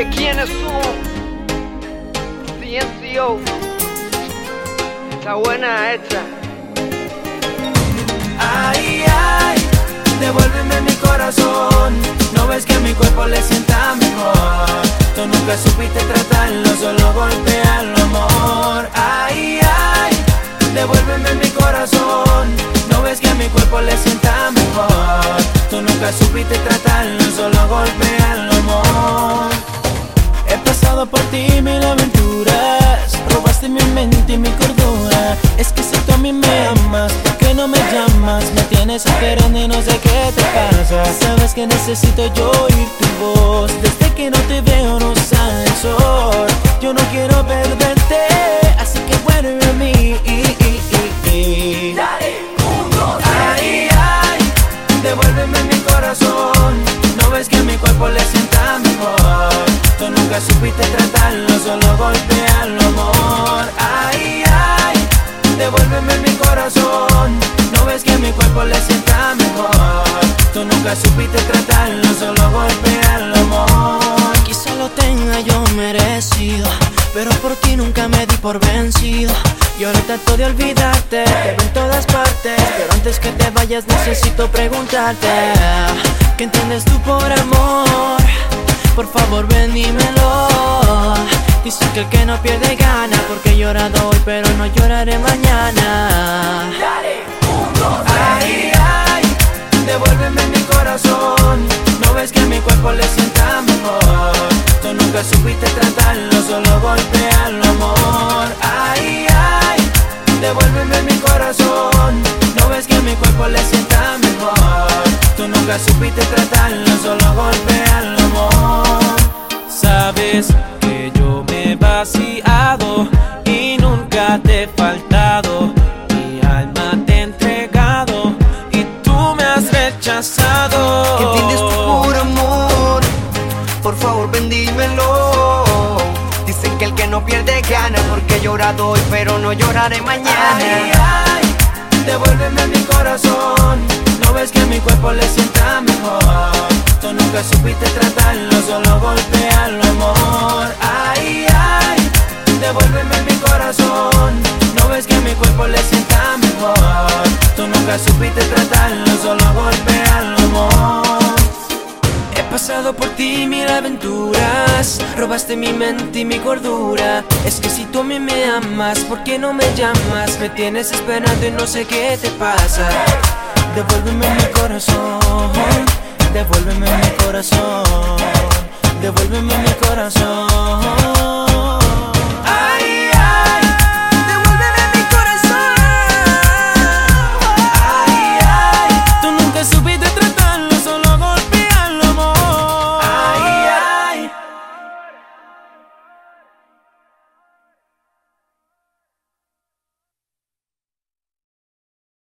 que quiénes son. CNCO. Esa buena hecha. Ay, ay, devuélveme mi corazón. No ves que a mi cuerpo le sienta mejor. Tú nunca supiste tratarlo, solo golpearlo, amor. Ay, ay, devuélveme mi corazón. No ves que a mi cuerpo le sienta mejor. Tú nunca supiste tratarlo, solo golpearlo, amor. Por ti mil aventuras. Robaste mi mente y mi cordura. Es que si tú a mí me amas, ¿por qué no me llamas? Me tienes esperando y no sé qué te pasa. Sabes que necesito yo oír tu voz. Desde que no te veo no sale sol. Yo no quiero perderte, nunca supiste tratarlo, solo golpearlo, amor. Ay, ay, devuélveme mi corazón. No ves que mi cuerpo le sienta mejor. Tú nunca supiste tratarlo, solo golpearlo, amor. Quizá lo tenga yo merecido, pero por ti nunca me di por vencido. Y ahora trato de olvidarte, te veo en todas partes. Pero antes que te vayas necesito preguntarte ¿Qué entiendes tú por amor? Por favor ven dímelo Dicen que el que no pierde gana Porque he llorado hoy pero no lloraré mañana. Ay, ay, devuélveme mi corazón. No ves que a mi cuerpo le sienta mejor Tú nunca supiste tratarlo, solo golpearlo, amor. Ay, ay, devuélveme mi corazón. No ves que a mi cuerpo le sienta mejor Tú nunca supiste tratarlo, solo golpearlo, no pierde gana porque he llorado hoy, pero no lloraré mañana. Ay, ay, devuélveme mi corazón. No ves que mi cuerpo le sienta mejor. Tú nunca supiste tratarlo, solo golpearlo, amor. Ay, ay, devuélveme mi corazón. No ves que mi cuerpo le sienta mejor. Tú nunca supiste tratarlo, solo golpearlo, amor. He pasado por ti mil aventuras robaste mi mente y mi cordura. Es que si tú a mí me amas, ¿por qué no me llamas? Me tienes esperando y no sé qué te pasa. Devuélveme mi corazón, devuélveme mi corazón, devuélveme mi corazón. Subido y tratado